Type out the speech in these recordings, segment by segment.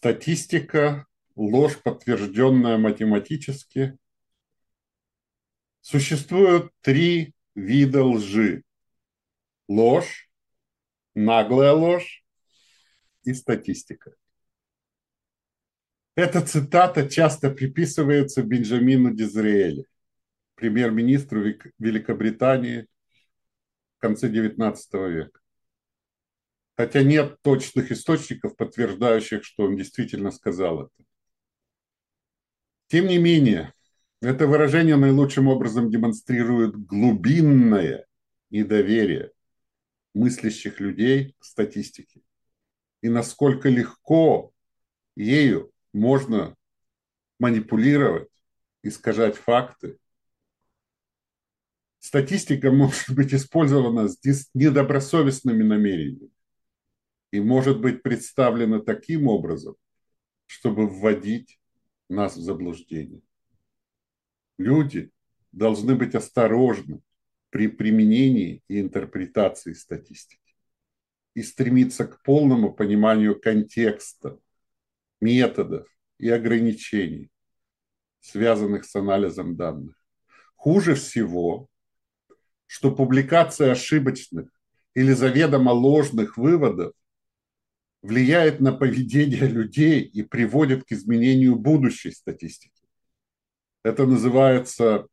Статистика, ложь, подтвержденная математически. Существуют три вида лжи. Ложь, наглая ложь и статистика. Эта цитата часто приписывается Бенджамину Дизраэли, премьер-министру Великобритании в конце XIX века. Хотя нет точных источников, подтверждающих, что он действительно сказал это. Тем не менее, это выражение наилучшим образом демонстрирует глубинное недоверие мыслящих людей к статистике и насколько легко ею можно манипулировать, искажать факты. Статистика может быть использована с недобросовестными намерениями и может быть представлена таким образом, чтобы вводить нас в заблуждение. Люди должны быть осторожны при применении и интерпретации статистики и стремиться к полному пониманию контекста, методов и ограничений, связанных с анализом данных. Хуже всего, что публикация ошибочных или заведомо ложных выводов влияет на поведение людей и приводит к изменению будущей статистики. Это называется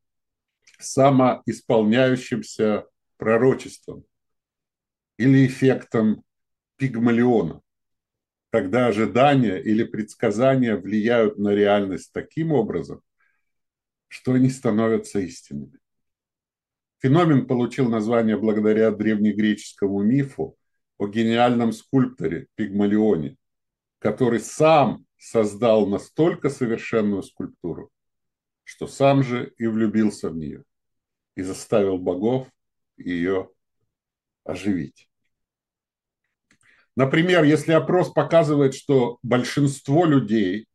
самоисполняющимся пророчеством или эффектом пигмалиона, когда ожидания или предсказания влияют на реальность таким образом, что они становятся истинными. Феномен получил название благодаря древнегреческому мифу о гениальном скульпторе Пигмалионе, который сам создал настолько совершенную скульптуру, что сам же и влюбился в нее и заставил богов ее оживить. Например, если опрос показывает, что большинство людей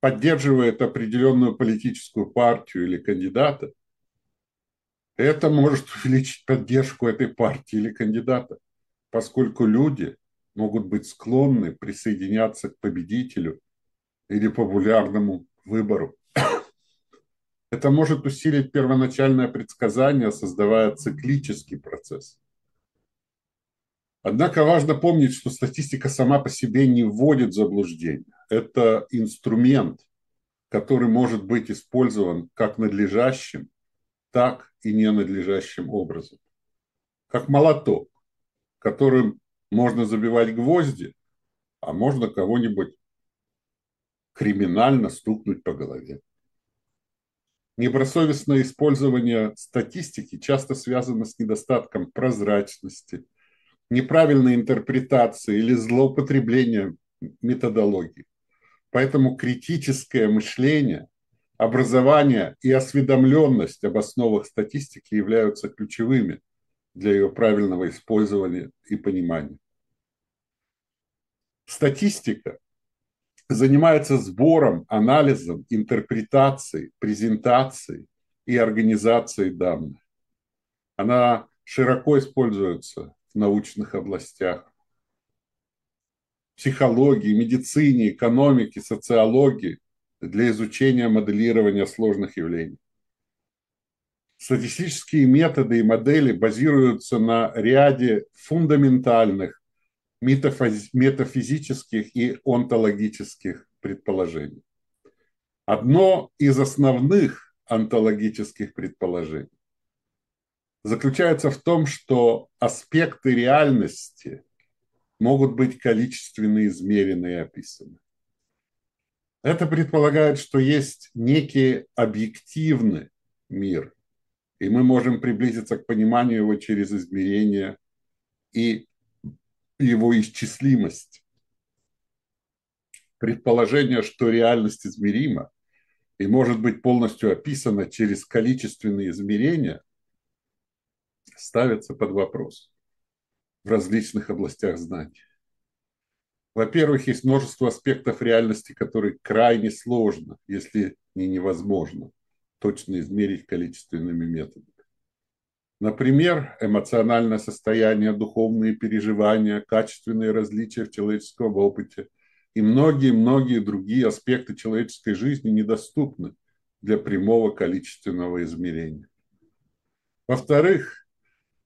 поддерживает определенную политическую партию или кандидата, это может увеличить поддержку этой партии или кандидата поскольку люди могут быть склонны присоединяться к победителю или популярному выбору. Это может усилить первоначальное предсказание, создавая циклический процесс. Однако важно помнить, что статистика сама по себе не вводит в заблуждение. Это инструмент, который может быть использован как надлежащим, так и ненадлежащим образом. Как молоток которым можно забивать гвозди, а можно кого-нибудь криминально стукнуть по голове. Недобросовестное использование статистики часто связано с недостатком прозрачности, неправильной интерпретацией или злоупотреблением методологии. Поэтому критическое мышление, образование и осведомленность об основах статистики являются ключевыми для ее правильного использования и понимания. Статистика занимается сбором, анализом, интерпретацией, презентацией и организацией данных. Она широко используется в научных областях психологии, медицине, экономике, социологии для изучения моделирования сложных явлений. Статистические методы и модели базируются на ряде фундаментальных метафизических и онтологических предположений. Одно из основных онтологических предположений заключается в том, что аспекты реальности могут быть количественно измерены и описаны. Это предполагает, что есть некий объективный мир, и мы можем приблизиться к пониманию его через измерение и его исчислимость. Предположение, что реальность измерима и может быть полностью описана через количественные измерения, ставится под вопрос в различных областях знаний. Во-первых, есть множество аспектов реальности, которые крайне сложно, если не невозможно точно измерить количественными методами. Например, эмоциональное состояние, духовные переживания, качественные различия в человеческом опыте и многие-многие другие аспекты человеческой жизни недоступны для прямого количественного измерения. Во-вторых,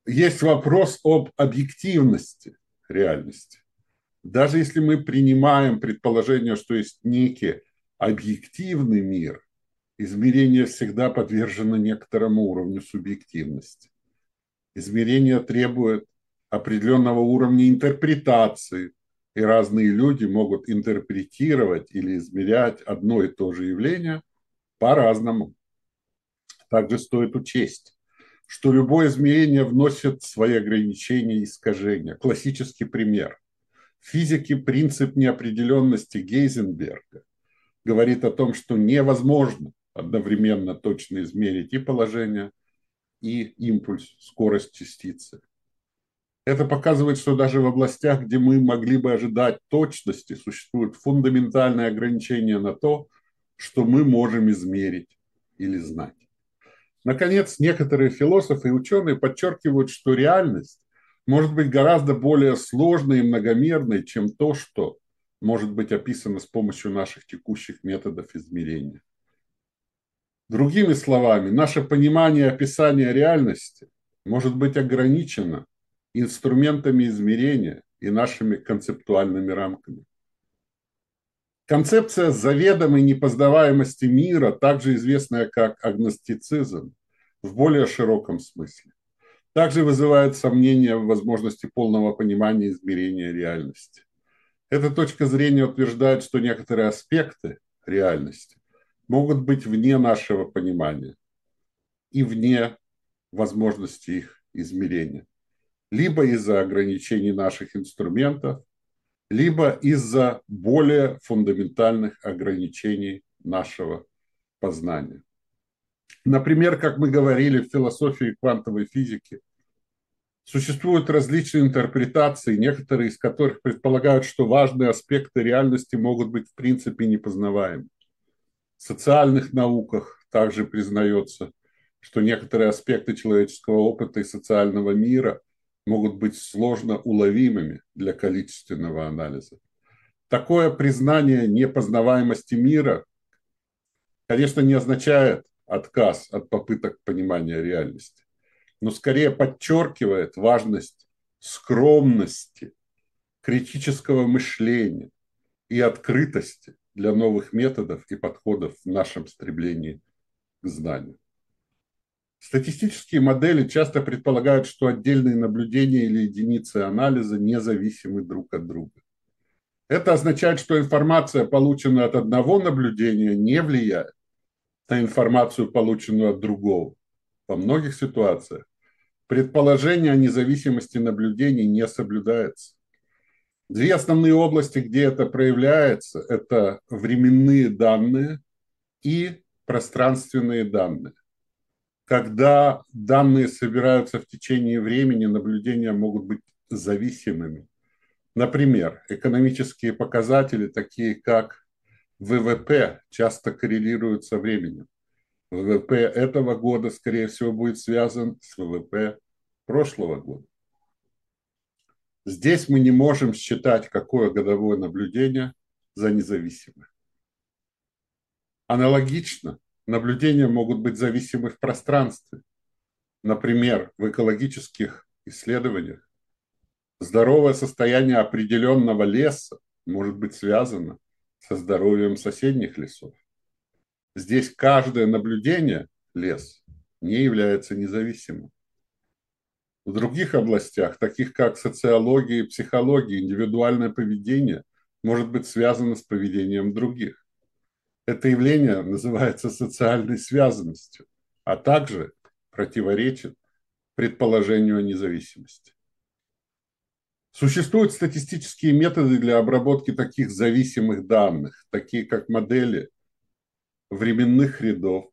есть вопрос об объективности реальности. Даже если мы принимаем предположение, что есть некий объективный мир, измерение всегда подвержено некоторому уровню субъективности. Измерение требует определенного уровня интерпретации, и разные люди могут интерпретировать или измерять одно и то же явление по-разному. Также стоит учесть, что любое измерение вносит свои ограничения и искажения. Классический пример. В физике принцип неопределенности Гейзенберга говорит о том, что невозможно одновременно точно измерить и положение, и импульс, скорость частицы. Это показывает, что даже в областях, где мы могли бы ожидать точности, существуют фундаментальные ограничения на то, что мы можем измерить или знать. Наконец, некоторые философы и ученые подчеркивают, что реальность может быть гораздо более сложной и многомерной, чем то, что может быть описано с помощью наших текущих методов измерения. Другими словами, наше понимание описания реальности может быть ограничено инструментами измерения и нашими концептуальными рамками. Концепция заведомой непознаваемости мира, также известная как агностицизм, в более широком смысле, также вызывает сомнения в возможности полного понимания измерения реальности. Эта точка зрения утверждает, что некоторые аспекты реальности могут быть вне нашего понимания и вне возможности их измерения. Либо из-за ограничений наших инструментов, либо из-за более фундаментальных ограничений нашего познания. Например, как мы говорили в философии квантовой физики, существуют различные интерпретации, некоторые из которых предполагают, что важные аспекты реальности могут быть в принципе непознаваемы. Социальных науках также признается, что некоторые аспекты человеческого опыта и социального мира – могут быть сложно уловимыми для количественного анализа. Такое признание непознаваемости мира, конечно, не означает отказ от попыток понимания реальности, но скорее подчеркивает важность скромности, критического мышления и открытости для новых методов и подходов в нашем стремлении к знанию. Статистические модели часто предполагают, что отдельные наблюдения или единицы анализа независимы друг от друга. Это означает, что информация, полученная от одного наблюдения, не влияет на информацию, полученную от другого. Во многих ситуациях предположение о независимости наблюдений не соблюдается. Две основные области, где это проявляется, это временные данные и пространственные данные. Когда данные собираются в течение времени, наблюдения могут быть зависимыми. Например, экономические показатели, такие как ВВП, часто коррелируют со временем. ВВП этого года, скорее всего, будет связан с ВВП прошлого года. Здесь мы не можем считать, какое годовое наблюдение за независимое. Аналогично, наблюдения могут быть зависимы в пространстве. Например, в экологических исследованиях здоровое состояние определенного леса может быть связано со здоровьем соседних лесов. Здесь каждое наблюдение лес не является независимым. В других областях, таких как социология и психология, индивидуальное поведение может быть связано с поведением других. Это явление называется социальной связанностью, а также противоречит предположению о независимости. Существуют статистические методы для обработки таких зависимых данных, такие как модели временных рядов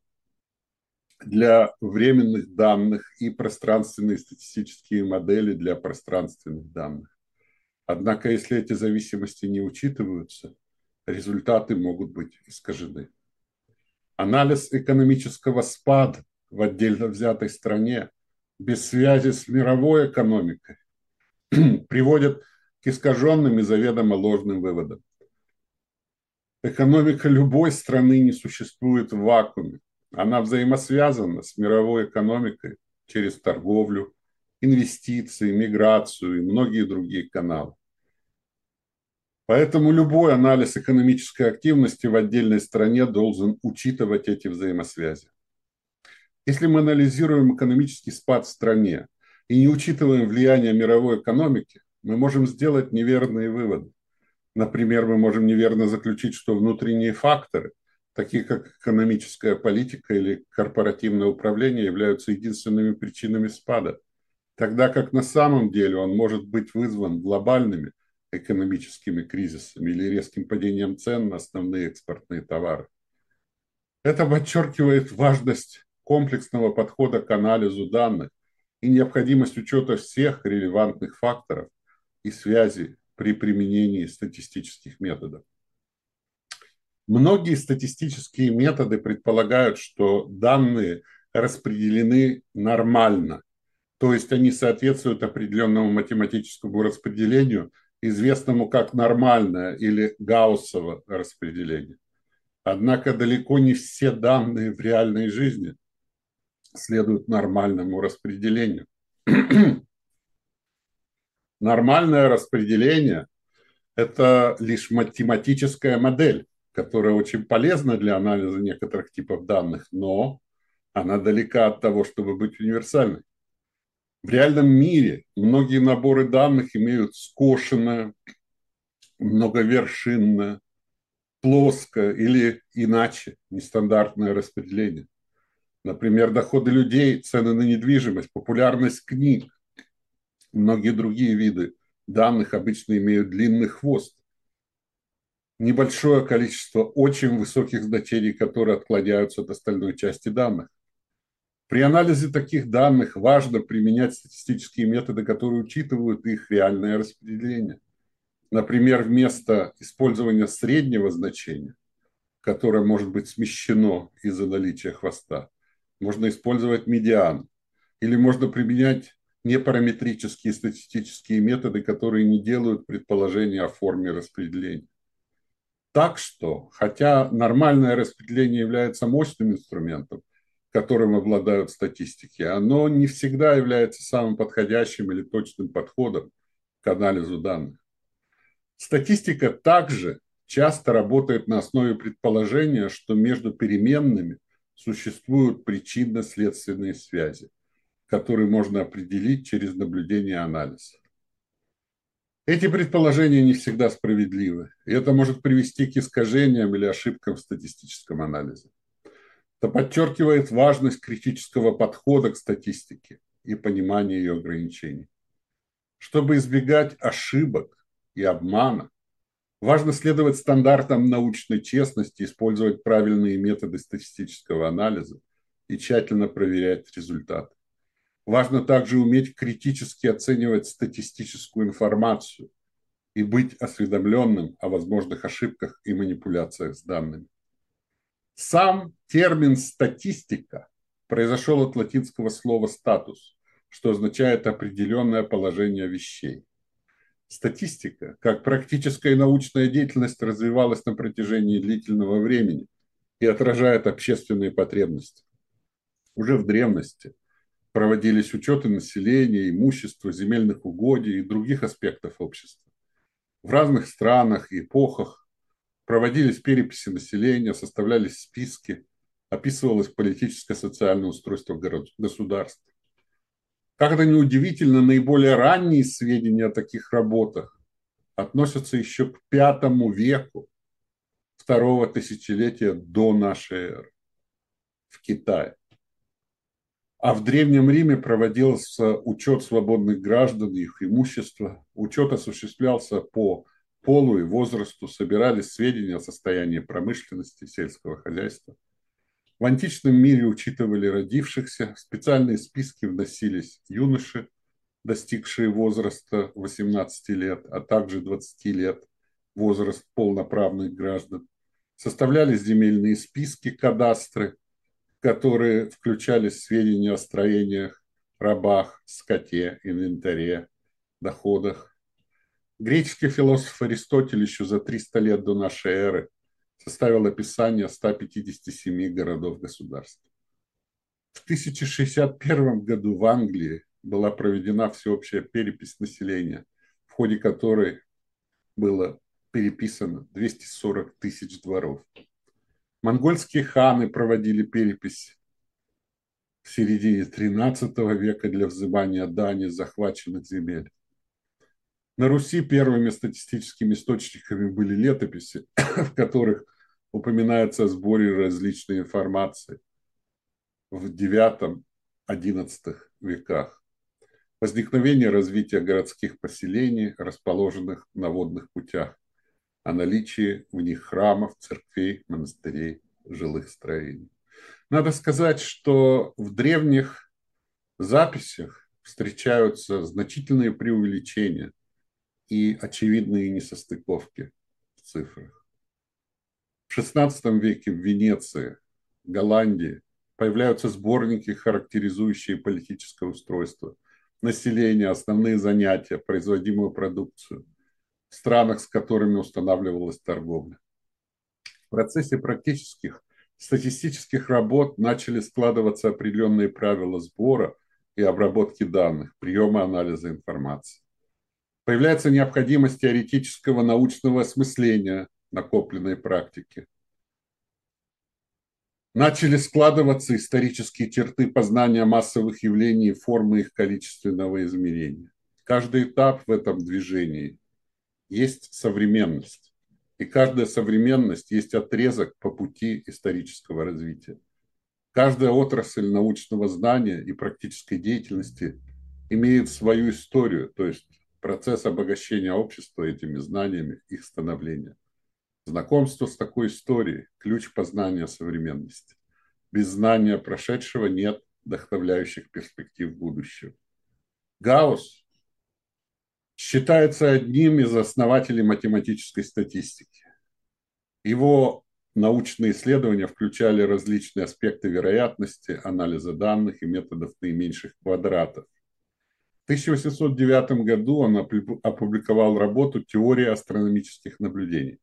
для временных данных и пространственные статистические модели для пространственных данных. Однако, если эти зависимости не учитываются – результаты могут быть искажены. Анализ экономического спада в отдельно взятой стране без связи с мировой экономикой приводят к искаженным и заведомо ложным выводам. Экономика любой страны не существует в вакууме. Она взаимосвязана с мировой экономикой через торговлю, инвестиции, миграцию и многие другие каналы. Поэтому любой анализ экономической активности в отдельной стране должен учитывать эти взаимосвязи. Если мы анализируем экономический спад в стране и не учитываем влияние мировой экономики, мы можем сделать неверные выводы. Например, мы можем неверно заключить, что внутренние факторы, такие как экономическая политика или корпоративное управление, являются единственными причинами спада, тогда как на самом деле он может быть вызван глобальными экономическими кризисами или резким падением цен на основные экспортные товары. Это подчеркивает важность комплексного подхода к анализу данных и необходимость учета всех релевантных факторов и связей при применении статистических методов. Многие статистические методы предполагают, что данные распределены нормально, то есть они соответствуют определенному математическому распределению, известному как нормальное или гауссово распределение. Однако далеко не все данные в реальной жизни следуют нормальному распределению. Нормальное распределение – это лишь математическая модель, которая очень полезна для анализа некоторых типов данных, но она далека от того, чтобы быть универсальной. В реальном мире многие наборы данных имеют скошенное, многовершинное, плоское или иначе нестандартное распределение. Например, доходы людей, цены на недвижимость, популярность книг, Многие другие виды данных обычно имеют длинный хвост. Небольшое количество очень высоких значений, которые отклоняются от остальной части данных. При анализе таких данных важно применять статистические методы, которые учитывают их реальное распределение. Например, вместо использования среднего значения, которое может быть смещено из-за наличия хвоста, можно использовать медиан. Или можно применять непараметрические статистические методы, которые не делают предположения о форме распределения. Так что, хотя нормальное распределение является мощным инструментом, которым обладают статистики, оно не всегда является самым подходящим или точным подходом к анализу данных. Статистика также часто работает на основе предположения, что между переменными существуют причинно-следственные связи который можно определить через наблюдение и анализ. Эти предположения не всегда справедливы, и это может привести к искажениям или ошибкам в статистическом анализе. Это подчеркивает важность критического подхода к статистике и понимания ее ограничений. Чтобы избегать ошибок и обмана, важно следовать стандартам научной честности, использовать правильные методы статистического анализа и тщательно проверять результаты. Важно также уметь критически оценивать статистическую информацию и быть осведомленным о возможных ошибках и манипуляциях с данными. Сам термин «статистика» произошел от латинского слова «статус», что означает определенное положение вещей. Статистика, как практическая научная деятельность, развивалась на протяжении длительного времени и отражает общественные потребности. Уже в древности проводились учеты населения, имущества, земельных угодий и других аспектов общества. В разных странах и эпохах проводились переписи населения, составлялись списки, описывалось политическое социальное устройство государств. Как это неудивительно, наиболее ранние сведения о таких работах относятся еще к пятому веку второго тысячелетия до нашей эры в Китае. А в Древнем Риме проводился учет свободных граждан и их имущества. Учет осуществлялся по полу и возрасту, собирались сведения о состоянии промышленности, сельского хозяйства. В античном мире учитывали родившихся, в специальные списки вносились юноши, достигшие возраста 18 лет, а также 20 лет, возраст полноправных граждан. Составлялись земельные списки, кадастры – которые включали сведения о строениях рабах, скоте, инвентаре, доходах. Греческий философ Аристотель еще за 300 лет до нашей эры составил описание 157 городов-государств. В 1061 году в Англии была проведена всеобщая перепись населения, в ходе которой было переписано 240 тысяч дворов. Монгольские ханы проводили перепись в середине XIII века для взимания дани захваченных земель. На Руси первыми статистическими источниками были летописи, в которых упоминается о сборе различной информации в IX-XI веках. Возникновение развития городских поселений, расположенных на водных путях, о наличии в них храмов, церквей, монастырей, жилых строений. Надо сказать, что в древних записях встречаются значительные преувеличения и очевидные несостыковки в цифрах. В XVI веке в Венеции, Голландии появляются сборники, характеризующие политическое устройство, население, основные занятия, производимую продукцию странах, с которыми устанавливалась торговля. В процессе практических статистических работ начали складываться определенные правила сбора и обработки данных, приема анализа информации. Появляется необходимость теоретического научного осмысления накопленной практики. Начали складываться исторические черты познания массовых явлений и формы их количественного измерения. Каждый этап в этом движении есть современность. И каждая современность есть отрезок по пути исторического развития. Каждая отрасль научного знания и практической деятельности имеет свою историю, то есть процесс обогащения общества этими знаниями, их становления. Знакомство с такой историей – ключ познания современности. Без знания прошедшего нет вдохновляющих перспектив будущего. Гаусс считается одним из основателей математической статистики. Его научные исследования включали различные аспекты вероятности, анализа данных и методов наименьших квадратов. В 1809 году он опубликовал работу «Теория астрономических наблюдений»,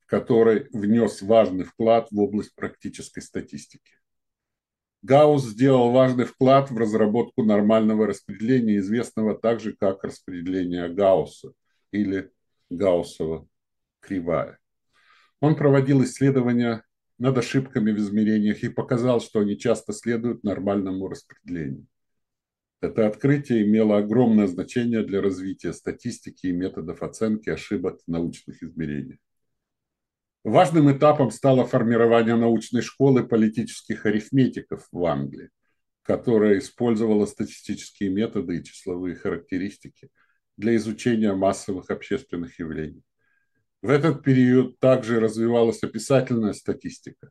в которой внес важный вклад в область практической статистики. Гаусс сделал важный вклад в разработку нормального распределения, известного также как распределение Гаусса или Гауссова кривая. Он проводил исследования над ошибками в измерениях и показал, что они часто следуют нормальному распределению. Это открытие имело огромное значение для развития статистики и методов оценки ошибок в научных измерениях. Важным этапом стало формирование научной школы политических арифметиков в Англии, которая использовала статистические методы и числовые характеристики для изучения массовых общественных явлений. В этот период также развивалась описательная статистика,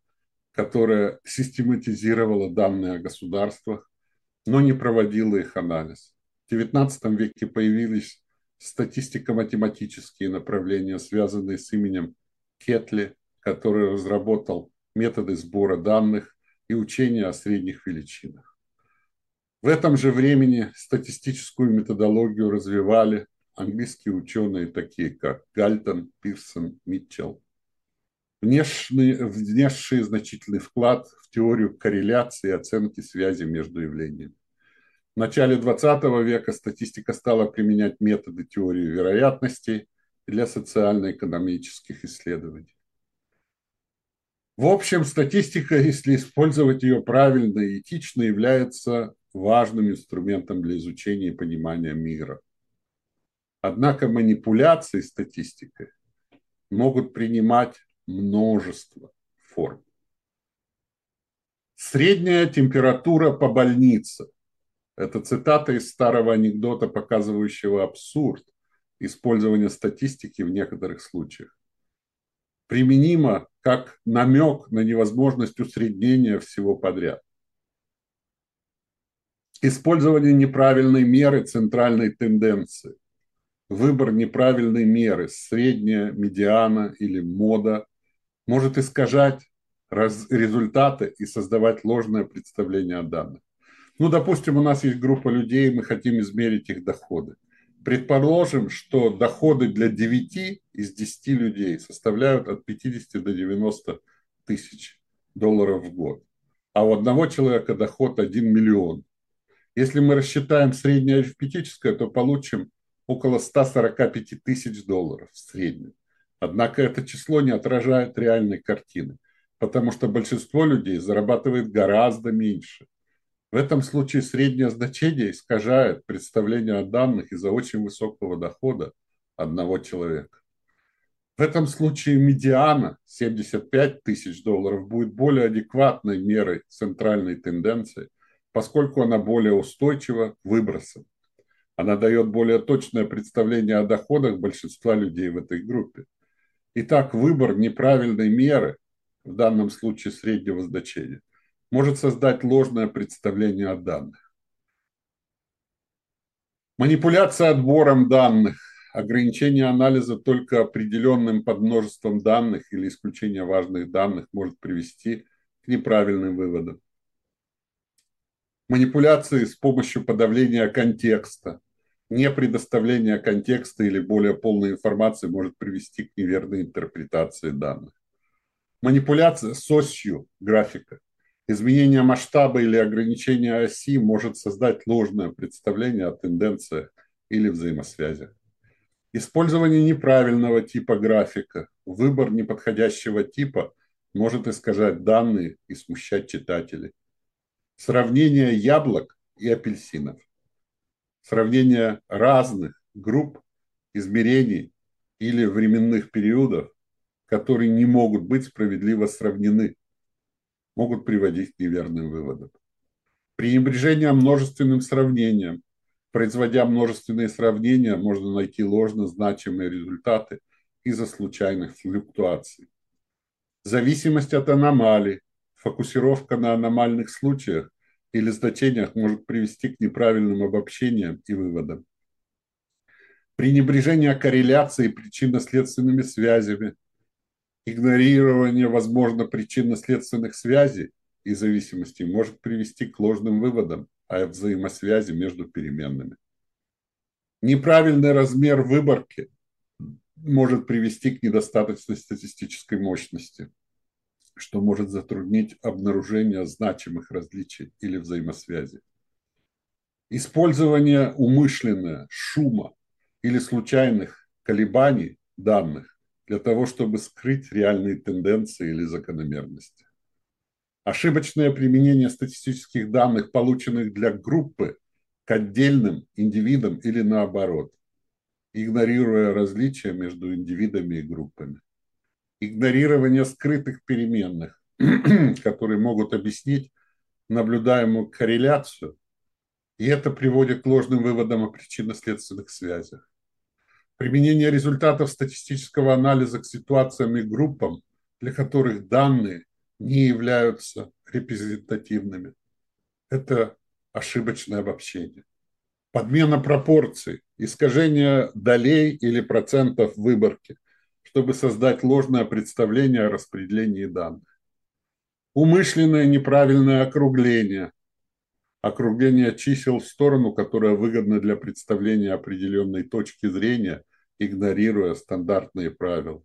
которая систематизировала данные о государствах, но не проводила их анализ. В XIX веке появились статистико-математические направления, связанные с именем Кетли, который разработал методы сбора данных и учения о средних величинах. В этом же времени статистическую методологию развивали английские ученые, такие как Гальтон, Пирсон, Митчелл, внесшие, внесшие значительный вклад в теорию корреляции и оценки связи между явлениями. В начале XX века статистика стала применять методы теории вероятностей для социально-экономических исследований. В общем, статистика, если использовать ее правильно и этично, является важным инструментом для изучения и понимания мира. Однако манипуляции статистикой могут принимать множество форм. Средняя температура по больнице. Это цитата из старого анекдота, показывающего абсурд использования статистики в некоторых случаях. Применимо как намек на невозможность усреднения всего подряд. Использование неправильной меры центральной тенденции. Выбор неправильной меры, средняя, медиана или мода, может искажать результаты и создавать ложное представление о данных. Ну, допустим, у нас есть группа людей, мы хотим измерить их доходы. Предположим, что доходы для 9 из 10 людей составляют от 50 до 90 тысяч долларов в год. А у одного человека доход 1 миллион. Если мы рассчитаем среднее арифметическое, то получим около 145 тысяч долларов в среднем. Однако это число не отражает реальной картины, потому что большинство людей зарабатывает гораздо меньше – в этом случае среднее значение искажает представление о данных из-за очень высокого дохода одного человека. В этом случае медиана 75 тысяч долларов будет более адекватной мерой центральной тенденции, поскольку она более устойчива к выбросам. Она дает более точное представление о доходах большинства людей в этой группе. Итак, выбор неправильной меры, в данном случае среднего значения, может создать ложное представление о данных. Манипуляция отбором данных, ограничение анализа только определенным подмножеством данных или исключение важных данных может привести к неправильным выводам. Манипуляции с помощью подавления контекста, не предоставление контекста или более полной информации может привести к неверной интерпретации данных. Манипуляция с осью графика Изменение масштаба или ограничение оси может создать ложное представление о тенденциях или взаимосвязях. Использование неправильного типа графика, выбор неподходящего типа может искажать данные и смущать читателей. Сравнение яблок и апельсинов. Сравнение разных групп измерений или временных периодов, которые не могут быть справедливо сравнены могут приводить к неверным выводам. Пренебрежение множественным сравнением. Производя множественные сравнения, можно найти ложно значимые результаты из-за случайных флуктуаций. Зависимость от аномалий, фокусировка на аномальных случаях или значениях может привести к неправильным обобщениям и выводам. Пренебрежение корреляцией причинно-следственными связями – Игнорирование, возможно, причинно-следственных связей и зависимостей может привести к ложным выводам о взаимосвязи между переменными. Неправильный размер выборки может привести к недостаточной статистической мощности, что может затруднить обнаружение значимых различий или взаимосвязей. Использование умышленное шума или случайных колебаний данных для того, чтобы скрыть реальные тенденции или закономерности. Ошибочное применение статистических данных, полученных для группы, к отдельным индивидам или наоборот, игнорируя различия между индивидами и группами. Игнорирование скрытых переменных, которые могут объяснить наблюдаемую корреляцию, и это приводит к ложным выводам о причинно-следственных связях. Применение результатов статистического анализа к ситуациям и группам, для которых данные не являются репрезентативными. Это ошибочное обобщение. Подмена пропорций, искажение долей или процентов выборки, чтобы создать ложное представление о распределении данных. Умышленное неправильное округление, округление чисел в сторону, которая выгодна для представления определенной точки зрения, игнорируя стандартные правила.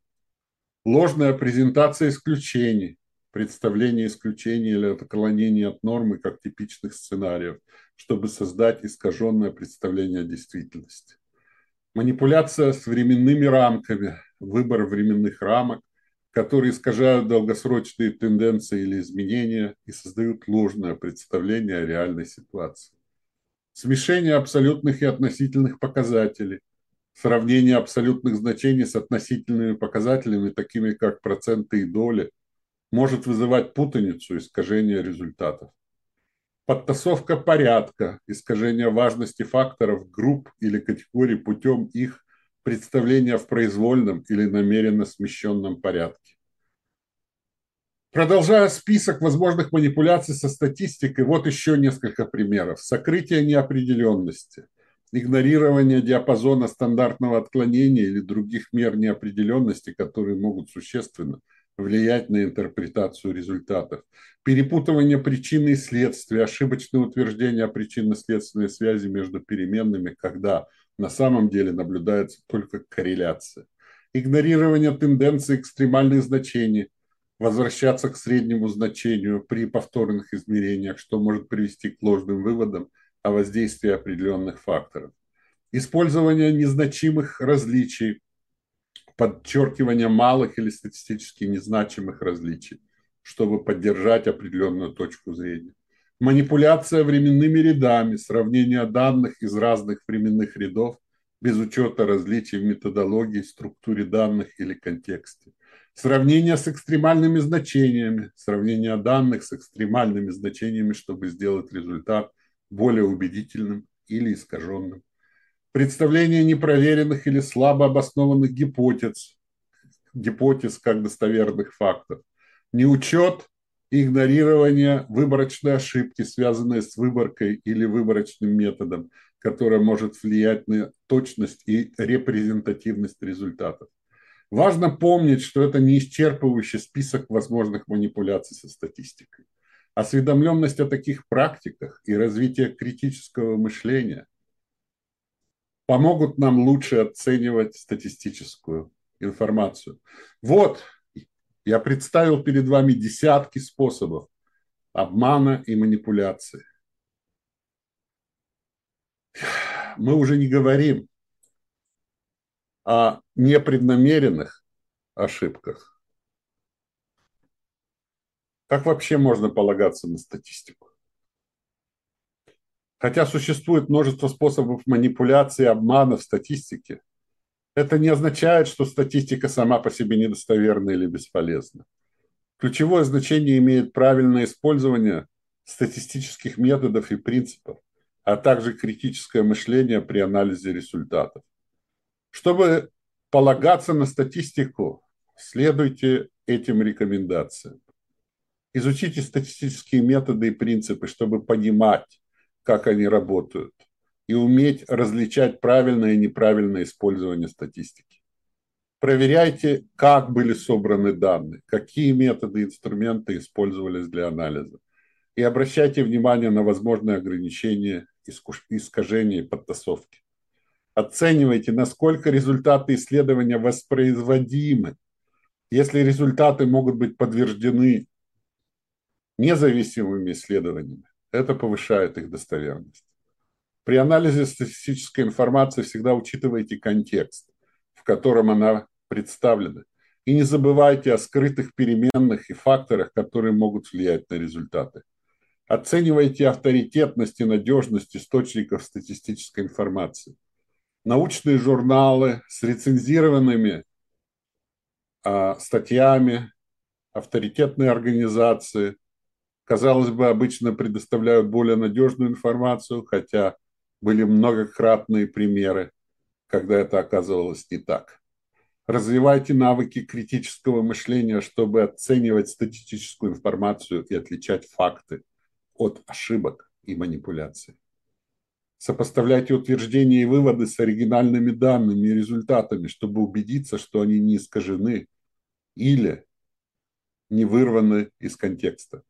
Ложная презентация исключений, представление исключений или отклонений от нормы как типичных сценариев, чтобы создать искаженное представление о действительности. Манипуляция с временными рамками, выбор временных рамок, которые искажают долгосрочные тенденции или изменения и создают ложное представление о реальной ситуации. Смешение абсолютных и относительных показателей, сравнение абсолютных значений с относительными показателями, такими как проценты и доли, может вызывать путаницу, искажение результатов. Подтасовка порядка, искажение важности факторов групп или категорий путем их представления в произвольном или намеренно смещенном порядке. Продолжая список возможных манипуляций со статистикой, вот еще несколько примеров. Сокрытие неопределенности, игнорирование диапазона стандартного отклонения или других мер неопределенности, которые могут существенно влиять на интерпретацию результатов. Перепутывание причины и следствия, ошибочное утверждение о причинно-следственной связи между переменными, когда на самом деле наблюдается только корреляция. Игнорирование тенденций экстремальных значений, возвращаться к среднему значению при повторных измерениях, что может привести к ложным выводам о воздействии определенных факторов. Использование незначимых различий, подчеркивание малых или статистически незначимых различий, чтобы поддержать определенную точку зрения. Манипуляция временными рядами, сравнение данных из разных временных рядов без учета различий в методологии, структуре данных или контексте. Сравнение с экстремальными значениями, сравнение данных с экстремальными значениями, чтобы сделать результат более убедительным или искаженным. Представление непроверенных или слабо обоснованных гипотез, гипотез как достоверных фактов. Неучет и игнорирование выборочной ошибки, связанной с выборкой или выборочным методом, которая может влиять на точность и репрезентативность результатов. Важно помнить, что это не исчерпывающий список возможных манипуляций со статистикой. Осведомленность о таких практиках и развитие критического мышления помогут нам лучше оценивать статистическую информацию. Вот, я представил перед вами десятки способов обмана и манипуляции. Мы уже не говорим о непреднамеренных ошибках. Как вообще можно полагаться на статистику? Хотя существует множество способов манипуляции и обмана в статистике, это не означает, что статистика сама по себе недостоверна или бесполезна. Ключевое значение имеет правильное использование статистических методов и принципов, а также критическое мышление при анализе результатов. Чтобы полагаться на статистику, следуйте этим рекомендациям. Изучите статистические методы и принципы, чтобы понимать, как они работают, и уметь различать правильное и неправильное использование статистики. Проверяйте, как были собраны данные, какие методы и инструменты использовались для анализа. И обращайте внимание на возможные ограничения, искажения и подтасовки. Оценивайте, насколько результаты исследования воспроизводимы. Если результаты могут быть подтверждены независимыми исследованиями, это повышает их достоверность. При анализе статистической информации всегда учитывайте контекст, в котором она представлена. И не забывайте о скрытых переменных и факторах, которые могут влиять на результаты. Оценивайте авторитетность и надежность источников статистической информации научные журналы с рецензированными а, статьями, авторитетные организации, казалось бы, обычно предоставляют более надежную информацию, хотя были многократные примеры, когда это оказывалось не так. Развивайте навыки критического мышления, чтобы оценивать статистическую информацию и отличать факты от ошибок и манипуляций. Сопоставляйте утверждения и выводы с оригинальными данными и результатами, чтобы убедиться, что они не искажены или не вырваны из контекста.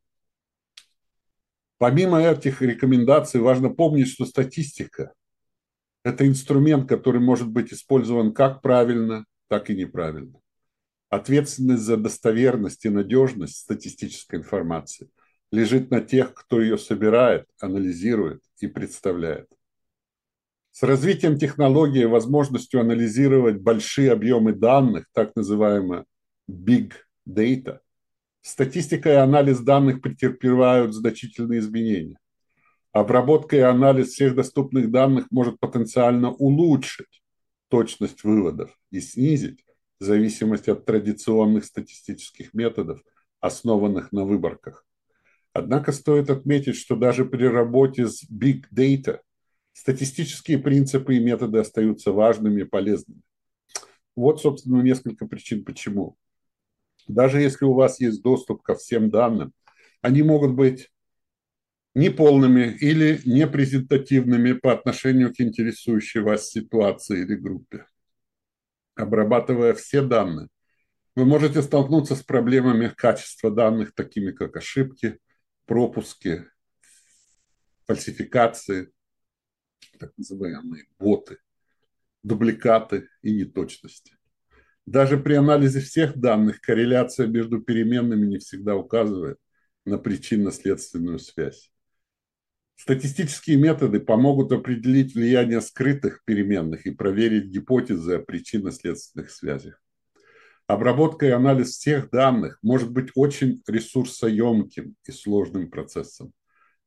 Помимо этих рекомендаций, важно помнить, что статистика – это инструмент, который может быть использован как правильно, так и неправильно. Ответственность за достоверность и надежность статистической информации лежит на тех, кто ее собирает, анализирует и представляет. С развитием технологии и возможностью анализировать большие объемы данных, так называемая big data, статистика и анализ данных претерпевают значительные изменения. Обработка и анализ всех доступных данных может потенциально улучшить точность выводов и снизить зависимость от традиционных статистических методов, основанных на выборках. Однако стоит отметить, что даже при работе с big data – Статистические принципы и методы остаются важными и полезными. Вот, собственно, несколько причин, почему. Даже если у вас есть доступ ко всем данным, они могут быть неполными или непрезентативными по отношению к интересующей вас ситуации или группе. Обрабатывая все данные, Вы можете столкнуться с проблемами качества данных, такими как ошибки, пропуски, фальсификации, так называемые боты, дубликаты и неточности. Даже при анализе всех данных корреляция между переменными не всегда указывает на причинно-следственную связь. Статистические методы помогут определить влияние скрытых переменных и проверить гипотезы о причинно-следственных связях. Обработка и анализ всех данных может быть очень ресурсоемким и сложным процессом.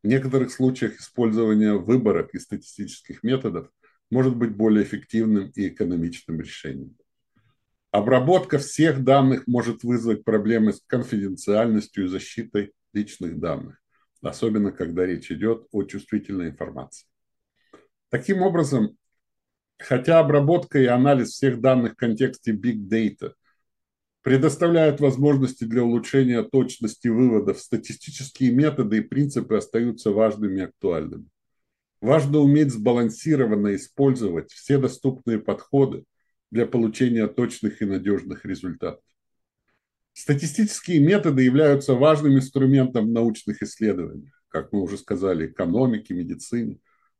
В некоторых случаях использование выборок и статистических методов может быть более эффективным и экономичным решением. Обработка всех данных может вызвать проблемы с конфиденциальностью и защитой личных данных, особенно когда речь идет о чувствительной информации. Таким образом, хотя обработка и анализ всех данных в контексте Big Data – предоставляют возможности для улучшения точности выводов, статистические методы и принципы остаются важными и актуальными. Важно уметь сбалансированно использовать все доступные подходы для получения точных и надежных результатов. Статистические методы являются важным инструментом в научных исследованиях, как мы уже сказали, экономике, медицине,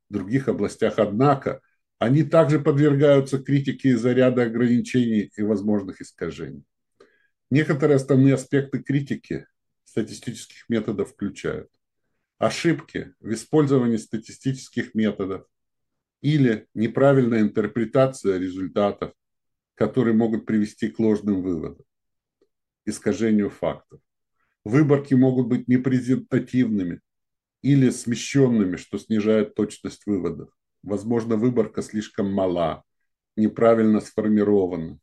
в других областях. Однако они также подвергаются критике из-за ряда ограничений и возможных искажений. Некоторые основные аспекты критики статистических методов включают ошибки в использовании статистических методов или неправильная интерпретация результатов, которые могут привести к ложным выводам, искажению фактов. Выборки могут быть непрезентативными или смещенными, что снижает точность выводов. Возможно, выборка слишком мала, неправильно сформирована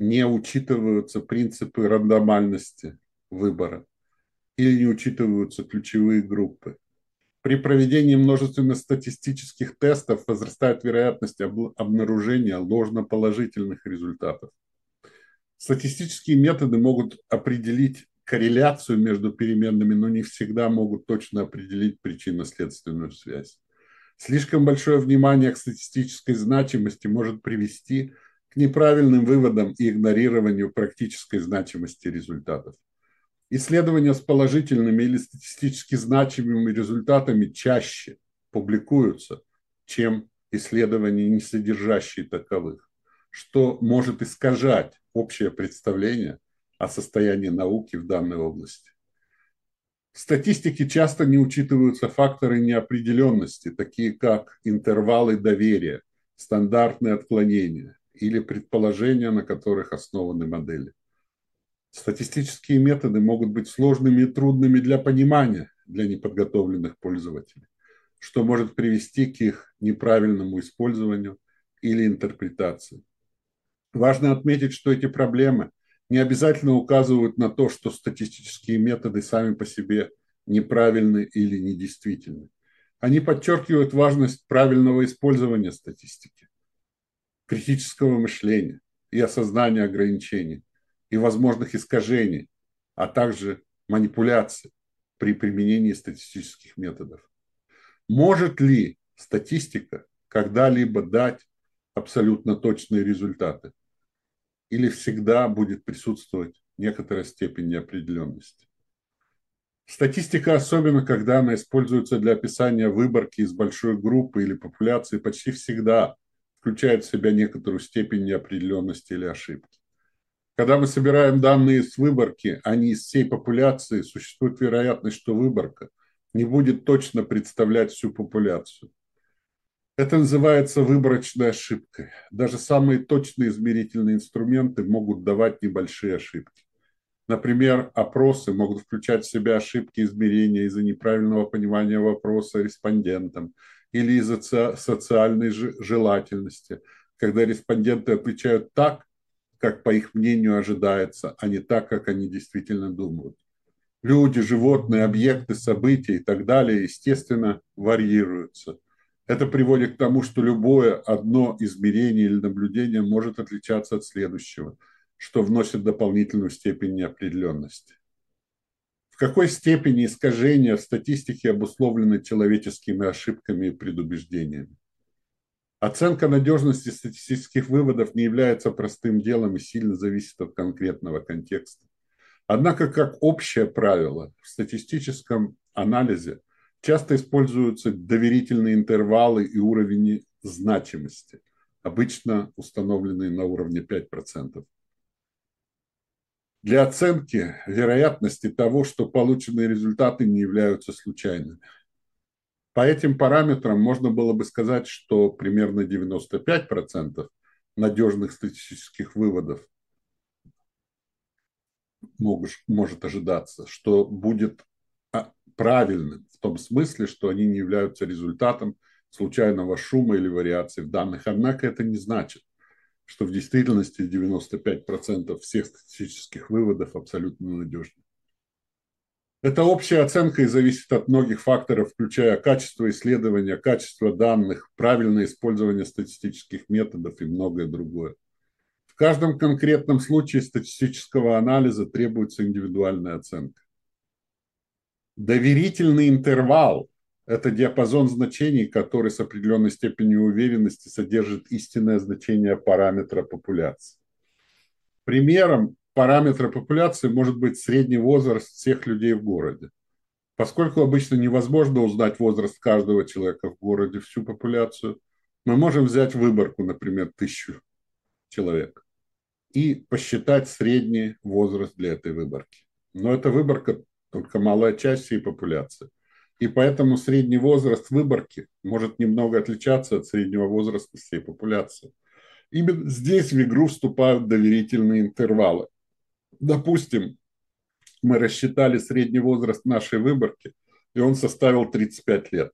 не учитываются принципы рандомальности выбора или не учитываются ключевые группы. При проведении множественных статистических тестов возрастает вероятность обнаружения ложноположительных результатов. Статистические методы могут определить корреляцию между переменными, но не всегда могут точно определить причинно-следственную связь. Слишком большое внимание к статистической значимости может привести к неправильным выводам и игнорированию практической значимости результатов. Исследования с положительными или статистически значимыми результатами чаще публикуются, чем исследования, не содержащие таковых, что может искажать общее представление о состоянии науки в данной области. В статистике часто не учитываются факторы неопределенности, такие как интервалы доверия, стандартные отклонения, или предположения, на которых основаны модели. Статистические методы могут быть сложными и трудными для понимания для неподготовленных пользователей, что может привести к их неправильному использованию или интерпретации. Важно отметить, что эти проблемы не обязательно указывают на то, что статистические методы сами по себе неправильны или недействительны. Они подчеркивают важность правильного использования статистики критического мышления и осознания ограничений и возможных искажений, а также манипуляций при применении статистических методов. Может ли статистика когда-либо дать абсолютно точные результаты? Или всегда будет присутствовать некоторая степень неопределенности? Статистика, особенно когда она используется для описания выборки из большой группы или популяции, почти всегда включает в себя некоторую степень неопределенности или ошибки. Когда мы собираем данные с выборки, а не из всей популяции, существует вероятность, что выборка не будет точно представлять всю популяцию. Это называется выборочной ошибкой. Даже самые точные измерительные инструменты могут давать небольшие ошибки. Например, опросы могут включать в себя ошибки измерения из-за неправильного понимания вопроса респондентам или из-за социальной желательности, когда респонденты отвечают так, как по их мнению ожидается, а не так, как они действительно думают. Люди, животные, объекты, события и так далее, естественно, варьируются. Это приводит к тому, что любое одно измерение или наблюдение может отличаться от следующего, что вносит дополнительную степень неопределенности какой степени искажения в статистике обусловлены человеческими ошибками и предубеждениями? Оценка надежности статистических выводов не является простым делом и сильно зависит от конкретного контекста. Однако, как общее правило, в статистическом анализе часто используются доверительные интервалы и уровни значимости, обычно установленные на уровне 5%. Для оценки вероятности того, что полученные результаты не являются случайными – по этим параметрам можно было бы сказать, что примерно 95% надежных статистических выводов может ожидаться, что будет а, правильным в том смысле, что они не являются результатом случайного шума или вариаций в данных. Однако это не значит, что в действительности 95% всех статистических выводов абсолютно надежны. Эта общая оценка и зависит от многих факторов, включая качество исследования, качество данных, правильное использование статистических методов и многое другое. В каждом конкретном случае статистического анализа требуется индивидуальная оценка. Доверительный интервал – это диапазон значений, который с определенной степенью уверенности содержит истинное значение параметра популяции. Примером параметра популяции может быть средний возраст всех людей в городе. Поскольку обычно невозможно узнать возраст каждого человека в городе, всю популяцию, мы можем взять выборку, например, тысячу человек, и посчитать средний возраст для этой выборки. Но эта выборка только малая часть всей популяции. И поэтому средний возраст выборки может немного отличаться от среднего возраста всей популяции. Именно здесь в игру вступают доверительные интервалы – допустим, мы рассчитали средний возраст нашей выборки, и он составил 35 лет.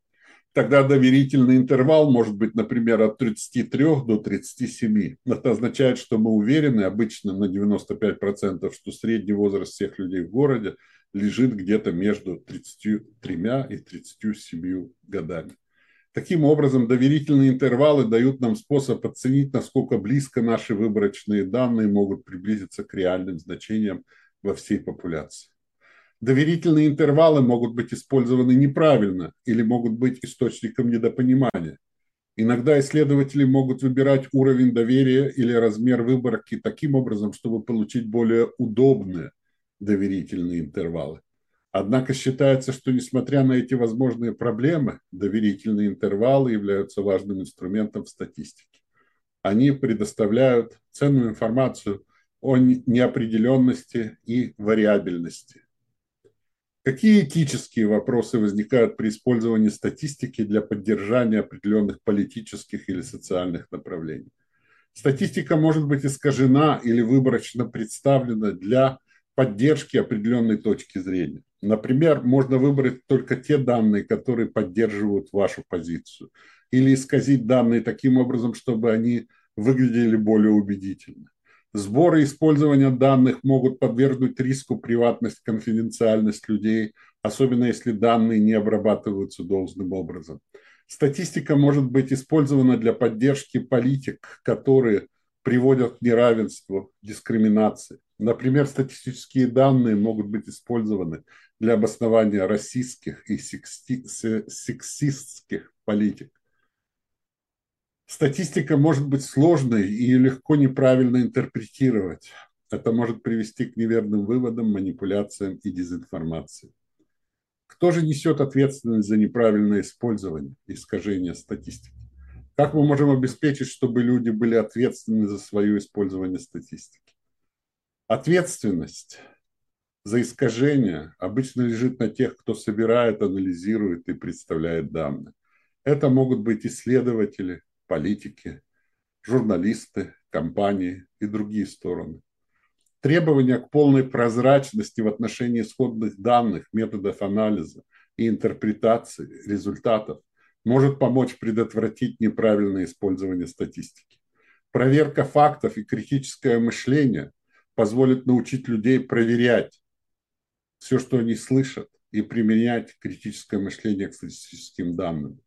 Тогда доверительный интервал может быть, например, от 33 до 37. Это означает, что мы уверены обычно на 95%, что средний возраст всех людей в городе лежит где-то между 33 и 37 годами. Таким образом, доверительные интервалы дают нам способ оценить, насколько близко наши выборочные данные могут приблизиться к реальным значениям во всей популяции. Доверительные интервалы могут быть использованы неправильно или могут быть источником недопонимания. Иногда исследователи могут выбирать уровень доверия или размер выборки таким образом, чтобы получить более удобные доверительные интервалы. Однако считается, что несмотря на эти возможные проблемы, доверительные интервалы являются важным инструментом в статистике. Они предоставляют ценную информацию о неопределенности и вариабельности. Какие этические вопросы возникают при использовании статистики для поддержания определенных политических или социальных направлений? Статистика может быть искажена или выборочно представлена для поддержки определенной точки зрения. Например, можно выбрать только те данные, которые поддерживают вашу позицию, или исказить данные таким образом, чтобы они выглядели более убедительно. Сбор и использование данных могут подвергнуть риску приватность, конфиденциальность людей, особенно если данные не обрабатываются должным образом. Статистика может быть использована для поддержки политик, которые приводят к неравенству, дискриминации. Например, статистические данные могут быть использованы для обоснования российских и сексистских политик. Статистика может быть сложной и легко неправильно интерпретировать. Это может привести к неверным выводам, манипуляциям и дезинформации. Кто же несет ответственность за неправильное использование, искажение статистики? Как мы можем обеспечить, чтобы люди были ответственны за свое использование статистики? Ответственность за искажение обычно лежит на тех, кто собирает, анализирует и представляет данные. Это могут быть исследователи, политики, журналисты, компании и другие стороны. Требования к полной прозрачности в отношении исходных данных, методов анализа и интерпретации результатов может помочь предотвратить неправильное использование статистики. Проверка фактов и критическое мышление позволит научить людей проверять все, что они слышат, и применять критическое мышление к статистическим данным.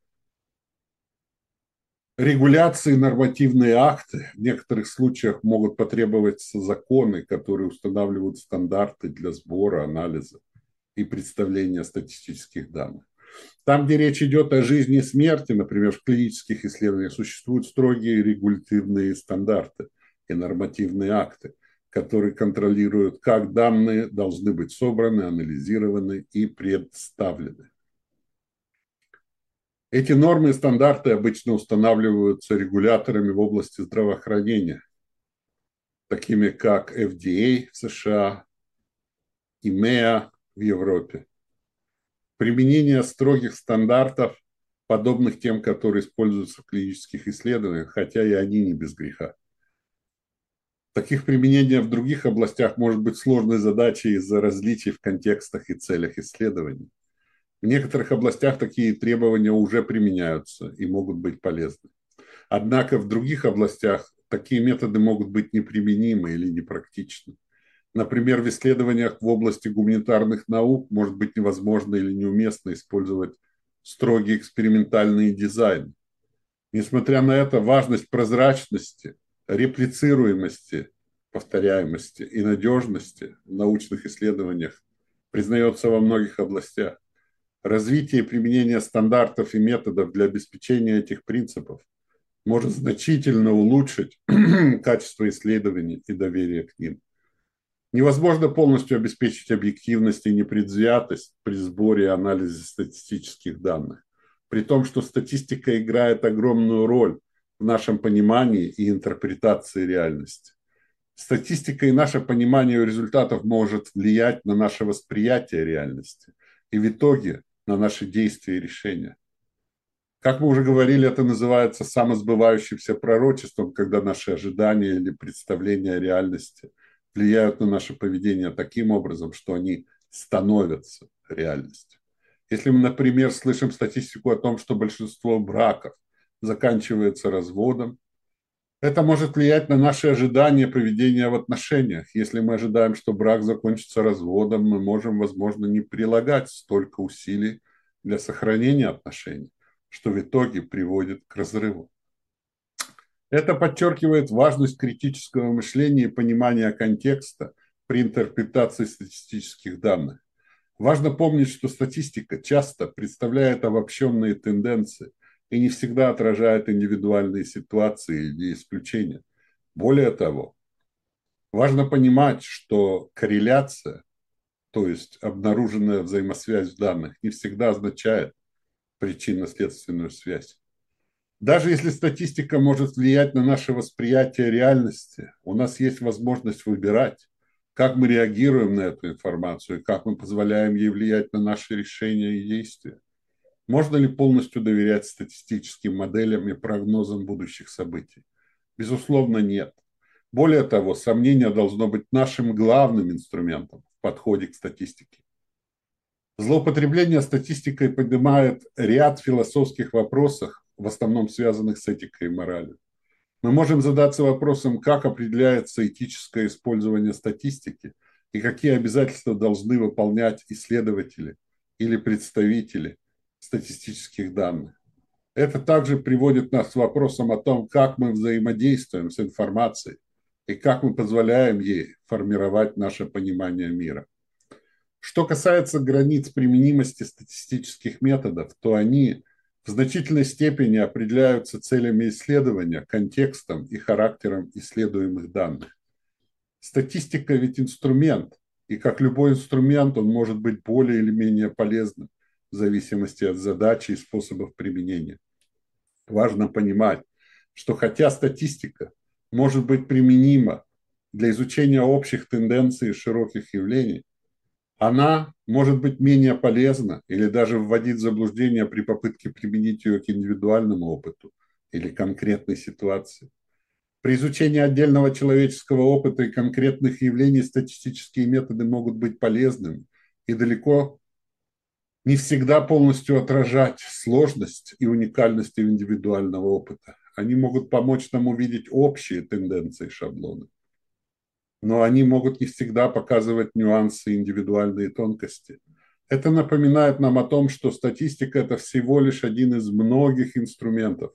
Регуляции, нормативные акты в некоторых случаях могут потребоваться законы, которые устанавливают стандарты для сбора, анализа и представления статистических данных. Там, где речь идет о жизни и смерти, например, в клинических исследованиях, существуют строгие регулятивные стандарты и нормативные акты, которые контролируют, как данные должны быть собраны, анализированы и представлены. Эти нормы и стандарты обычно устанавливаются регуляторами в области здравоохранения, такими как FDA в США, EMEA в Европе. Применение строгих стандартов, подобных тем, которые используются в клинических исследованиях, хотя и они не без греха. Таких применений в других областях может быть сложной задачей из-за различий в контекстах и целях исследований. В некоторых областях такие требования уже применяются и могут быть полезны. Однако в других областях такие методы могут быть неприменимы или непрактичны. Например, в исследованиях в области гуманитарных наук может быть невозможно или неуместно использовать строгий экспериментальный дизайн. Несмотря на это, важность прозрачности, реплицируемости, повторяемости и надежности в научных исследованиях признается во многих областях. Развитие и применение стандартов и методов для обеспечения этих принципов может значительно улучшить качество исследований и доверие к ним. Невозможно полностью обеспечить объективность и непредвзятость при сборе и анализе статистических данных, при том, что статистика играет огромную роль в нашем понимании и интерпретации реальности. Статистика и наше понимание результатов может влиять на наше восприятие реальности и в итоге на наши действия и решения. Как мы уже говорили, это называется самосбывающимся пророчеством, когда наши ожидания или представления о реальности влияют на наше поведение таким образом, что они становятся реальностью. Если мы, например, слышим статистику о том, что большинство браков заканчивается разводом, это может влиять на наши ожидания поведения в отношениях. Если мы ожидаем, что брак закончится разводом, мы можем, возможно, не прилагать столько усилий для сохранения отношений, что в итоге приводит к разрыву. Это подчеркивает важность критического мышления и понимания контекста при интерпретации статистических данных. Важно помнить, что статистика часто представляет обобщенные тенденции и не всегда отражает индивидуальные ситуации или исключения. Более того, важно понимать, что корреляция, то есть обнаруженная взаимосвязь в данных, не всегда означает причинно-следственную связь. Даже если статистика может влиять на наше восприятие реальности, у нас есть возможность выбирать, как мы реагируем на эту информацию, как мы позволяем ей влиять на наши решения и действия. Можно ли полностью доверять статистическим моделям и прогнозам будущих событий? Безусловно, нет. Более того, сомнение должно быть нашим главным инструментом в подходе к статистике. Злоупотребление статистикой поднимает ряд философских вопросов, в основном связанных с этикой и моралью. Мы можем задаться вопросом, как определяется этическое использование статистики и какие обязательства должны выполнять исследователи или представители статистических данных. Это также приводит нас к вопросам о том, как мы взаимодействуем с информацией и как мы позволяем ей формировать наше понимание мира. Что касается границ применимости статистических методов, то они в значительной степени определяются целями исследования, контекстом и характером исследуемых данных. Статистика ведь инструмент, и как любой инструмент он может быть более или менее полезным в зависимости от задачи и способов применения. Важно понимать, что хотя статистика может быть применима для изучения общих тенденций и широких явлений, она может быть менее полезна или даже вводить в заблуждение при попытке применить ее к индивидуальному опыту или конкретной ситуации. При изучении отдельного человеческого опыта и конкретных явлений статистические методы могут быть полезными и далеко не всегда полностью отражать сложность и уникальность индивидуального опыта. Они могут помочь нам увидеть общие тенденции шаблоны но они могут не всегда показывать нюансы индивидуальные тонкости. Это напоминает нам о том, что статистика – это всего лишь один из многих инструментов,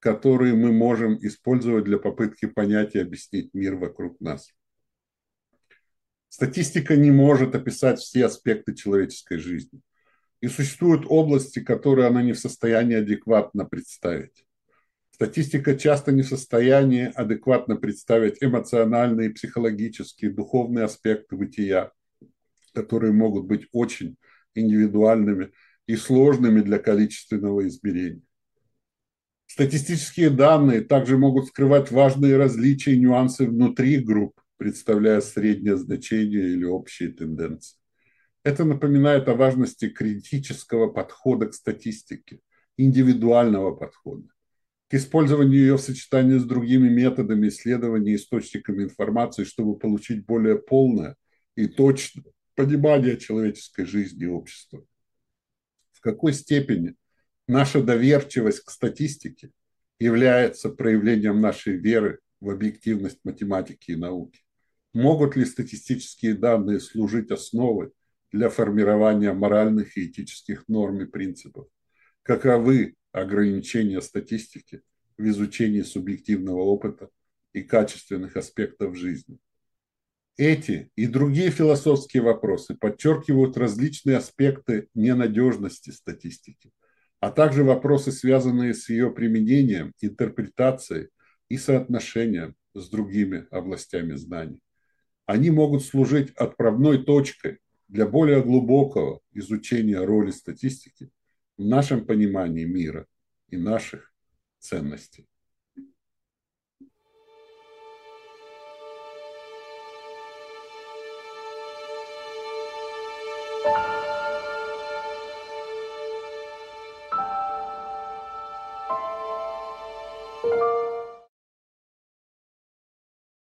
которые мы можем использовать для попытки понять и объяснить мир вокруг нас. Статистика не может описать все аспекты человеческой жизни. И существуют области, которые она не в состоянии адекватно представить. Статистика часто не в состоянии адекватно представить эмоциональные, психологические, духовные аспекты бытия, которые могут быть очень индивидуальными и сложными для количественного измерения. Статистические данные также могут скрывать важные различия и нюансы внутри групп, представляя среднее значение или общие тенденции. Это напоминает о важности критического подхода к статистике, индивидуального подхода, к использованию ее в сочетании с другими методами исследования источниками информации, чтобы получить более полное и точное понимание человеческой жизни и общества. В какой степени наша доверчивость к статистике является проявлением нашей веры в объективность математики и науки? Могут ли статистические данные служить основой для формирования моральных и этических норм и принципов? Каковы ограничения статистики в изучении субъективного опыта и качественных аспектов жизни? Эти и другие философские вопросы подчеркивают различные аспекты ненадежности статистики, а также вопросы, связанные с ее применением, интерпретацией и соотношением с другими областями знаний они могут служить отправной точкой для более глубокого изучения роли статистики в нашем понимании мира и наших ценностей.